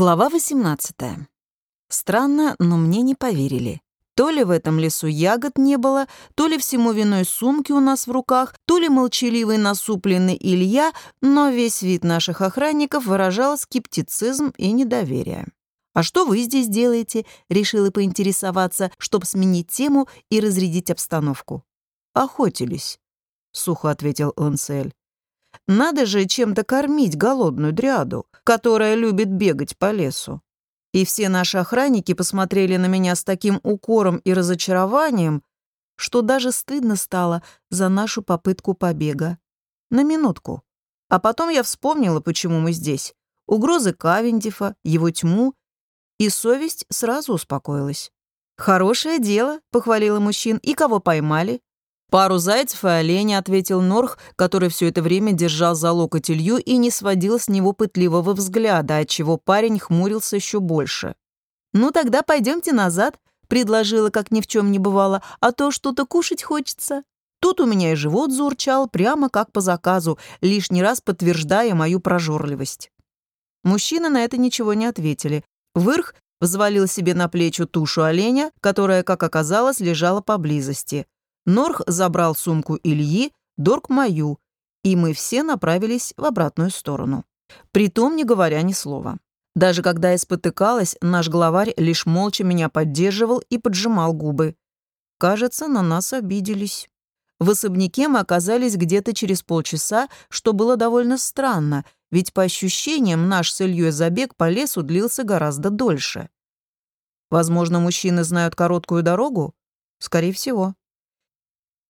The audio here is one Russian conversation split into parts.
Глава 18. Странно, но мне не поверили. То ли в этом лесу ягод не было, то ли всему виной сумки у нас в руках, то ли молчаливый насупленный Илья, но весь вид наших охранников выражал скептицизм и недоверие. «А что вы здесь делаете?» — решила поинтересоваться, чтобы сменить тему и разрядить обстановку. «Охотились», — сухо ответил Лансель. Надо же чем-то кормить голодную дряду, которая любит бегать по лесу. И все наши охранники посмотрели на меня с таким укором и разочарованием, что даже стыдно стало за нашу попытку побега. На минутку. А потом я вспомнила, почему мы здесь. Угрозы Кавендифа, его тьму, и совесть сразу успокоилась. «Хорошее дело», — похвалила мужчин, — «и кого поймали?» «Пару зайцев и оленя», — ответил Норх, который все это время держал за локоть Илью и не сводил с него пытливого взгляда, отчего парень хмурился еще больше. «Ну тогда пойдемте назад», — предложила, как ни в чем не бывало, «а то что-то кушать хочется». Тут у меня и живот заурчал, прямо как по заказу, лишний раз подтверждая мою прожорливость. Мужчины на это ничего не ответили. Вырх взвалил себе на плечи тушу оленя, которая, как оказалось, лежала поблизости — Норх забрал сумку Ильи, Дорг мою, и мы все направились в обратную сторону. Притом не говоря ни слова. Даже когда я спотыкалась, наш главарь лишь молча меня поддерживал и поджимал губы. Кажется, на нас обиделись. В особняке мы оказались где-то через полчаса, что было довольно странно, ведь по ощущениям наш с Ильей забег по лесу длился гораздо дольше. Возможно, мужчины знают короткую дорогу? Скорее всего.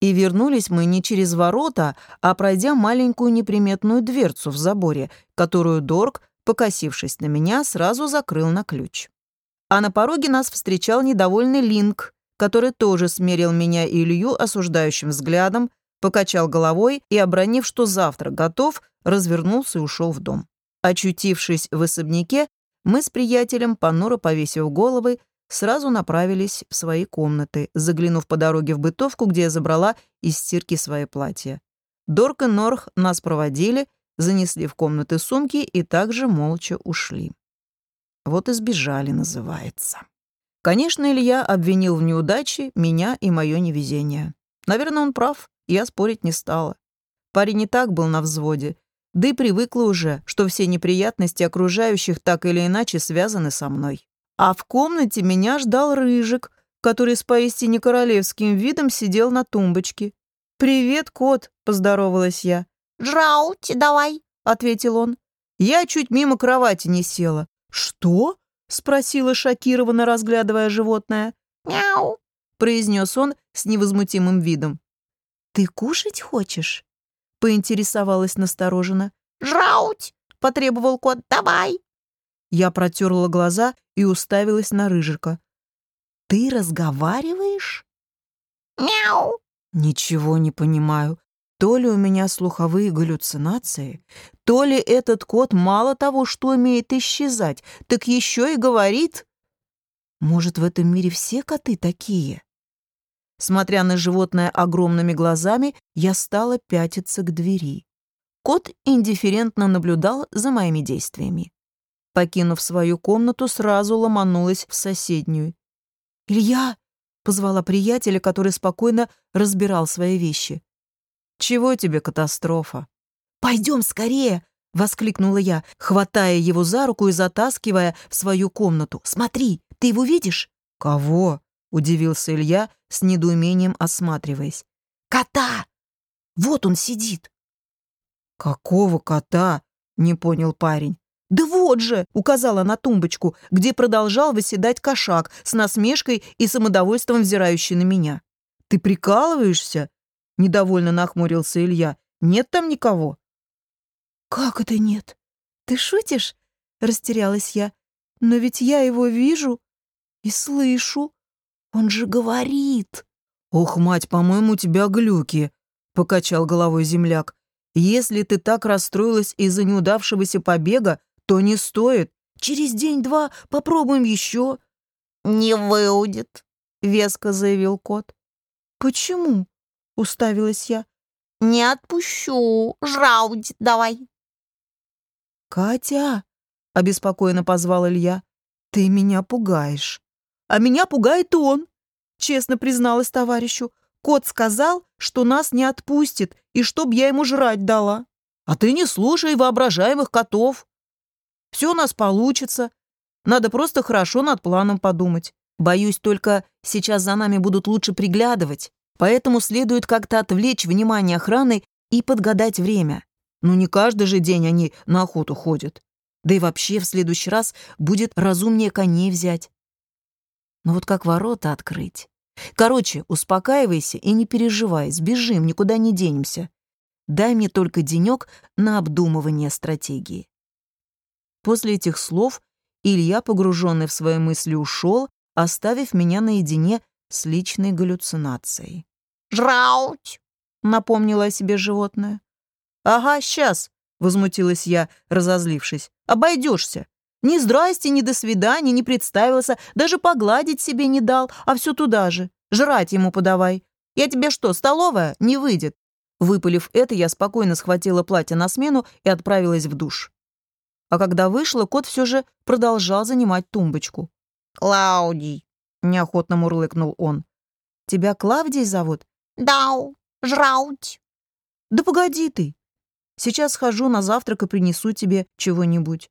И вернулись мы не через ворота, а пройдя маленькую неприметную дверцу в заборе, которую Дорг, покосившись на меня, сразу закрыл на ключ. А на пороге нас встречал недовольный Линк, который тоже смерил меня и Илью осуждающим взглядом, покачал головой и, обронив, что завтра готов, развернулся и ушел в дом. Очутившись в особняке, мы с приятелем, понуро повесив головы, сразу направились в свои комнаты, заглянув по дороге в бытовку, где я забрала из стирки свои платья. Дорк и Норх нас проводили, занесли в комнаты сумки и также молча ушли. Вот и сбежали, называется. Конечно, Илья обвинил в неудаче меня и мое невезение. Наверное, он прав, я спорить не стала. Парень не так был на взводе, да и привыкла уже, что все неприятности окружающих так или иначе связаны со мной. А в комнате меня ждал Рыжик, который с поистине королевским видом сидел на тумбочке. «Привет, кот», — поздоровалась я. «Жраути давай», — ответил он. Я чуть мимо кровати не села. «Что?» — спросила шокированно, разглядывая животное. «Мяу», — произнес он с невозмутимым видом. «Ты кушать хочешь?» — поинтересовалась настороженно. «Жрауть!» — потребовал кот. «Давай!» Я протерла глаза и уставилась на Рыжика. «Ты разговариваешь?» «Мяу!» «Ничего не понимаю. То ли у меня слуховые галлюцинации, то ли этот кот мало того, что умеет исчезать, так еще и говорит. Может, в этом мире все коты такие?» Смотря на животное огромными глазами, я стала пятиться к двери. Кот индифферентно наблюдал за моими действиями покинув свою комнату, сразу ломанулась в соседнюю. «Илья!» — позвала приятеля, который спокойно разбирал свои вещи. «Чего тебе катастрофа?» «Пойдем скорее!» — воскликнула я, хватая его за руку и затаскивая в свою комнату. «Смотри, ты его видишь?» «Кого?» — удивился Илья, с недоумением осматриваясь. «Кота! Вот он сидит!» «Какого кота?» — не понял парень. «Да вот же!» — указала на тумбочку, где продолжал выседать кошак с насмешкой и самодовольством взирающий на меня. «Ты прикалываешься?» — недовольно нахмурился Илья. «Нет там никого?» «Как это нет? Ты шутишь?» — растерялась я. «Но ведь я его вижу и слышу. Он же говорит!» «Ох, мать, по-моему, у тебя глюки!» — покачал головой земляк. «Если ты так расстроилась из-за неудавшегося побега, то не стоит. Через день-два попробуем еще». «Не выудит», — веско заявил кот. «Почему?» — уставилась я. «Не отпущу. Жраудь давай». «Катя!» — обеспокоенно позвал Илья. «Ты меня пугаешь». «А меня пугает он», — честно призналась товарищу. «Кот сказал, что нас не отпустит, и чтоб я ему жрать дала». «А ты не слушай воображаемых котов. Все у нас получится. Надо просто хорошо над планом подумать. Боюсь, только сейчас за нами будут лучше приглядывать, поэтому следует как-то отвлечь внимание охраны и подгадать время. Ну не каждый же день они на охоту ходят. Да и вообще в следующий раз будет разумнее коней взять. Но вот как ворота открыть? Короче, успокаивайся и не переживай, сбежим, никуда не денемся. Дай мне только денек на обдумывание стратегии. После этих слов Илья, погруженный в свои мысли, ушел, оставив меня наедине с личной галлюцинацией. «Жрауть!» — напомнило о себе животное. «Ага, сейчас!» — возмутилась я, разозлившись. «Обойдешься. Ни здрасте, ни до свидания, не представился, даже погладить себе не дал, а все туда же. Жрать ему подавай. Я тебе что, столовая? Не выйдет». Выпалив это, я спокойно схватила платье на смену и отправилась в душ. А когда вышла, кот все же продолжал занимать тумбочку. «Клаудий!» — неохотно мурлыкнул он. «Тебя Клавдий зовут?» «Дау! Жрауть!» «Да погоди ты! Сейчас схожу на завтрак и принесу тебе чего-нибудь.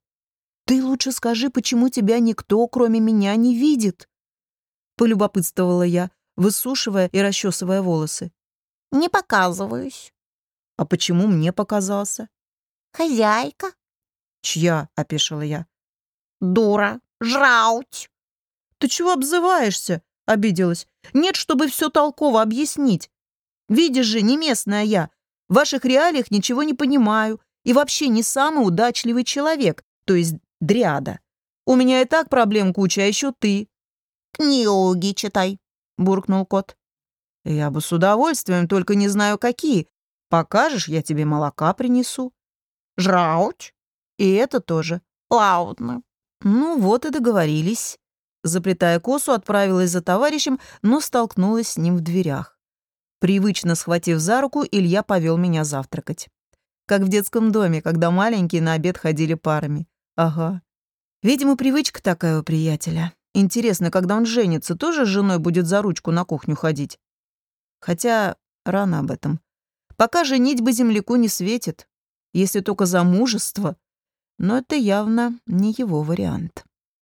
Ты лучше скажи, почему тебя никто, кроме меня, не видит?» Полюбопытствовала я, высушивая и расчесывая волосы. «Не показываюсь». «А почему мне показался?» «Хозяйка». «Чья?» — опешила я. «Дура! Жрауть!» «Ты чего обзываешься?» — обиделась. «Нет, чтобы все толково объяснить. Видишь же, не местная я. В ваших реалиях ничего не понимаю и вообще не самый удачливый человек, то есть дриада. У меня и так проблем куча, а еще ты». «Книги читай», — буркнул кот. «Я бы с удовольствием, только не знаю, какие. Покажешь, я тебе молока принесу». «Жрауть?» «И это тоже». «Ладно». Ну вот и договорились. Заплетая косу, отправилась за товарищем, но столкнулась с ним в дверях. Привычно схватив за руку, Илья повел меня завтракать. Как в детском доме, когда маленькие на обед ходили парами. Ага. Видимо, привычка такая у приятеля. Интересно, когда он женится, тоже с женой будет за ручку на кухню ходить? Хотя рано об этом. Пока женитьба земляку не светит, если только замужество. Но это явно не его вариант.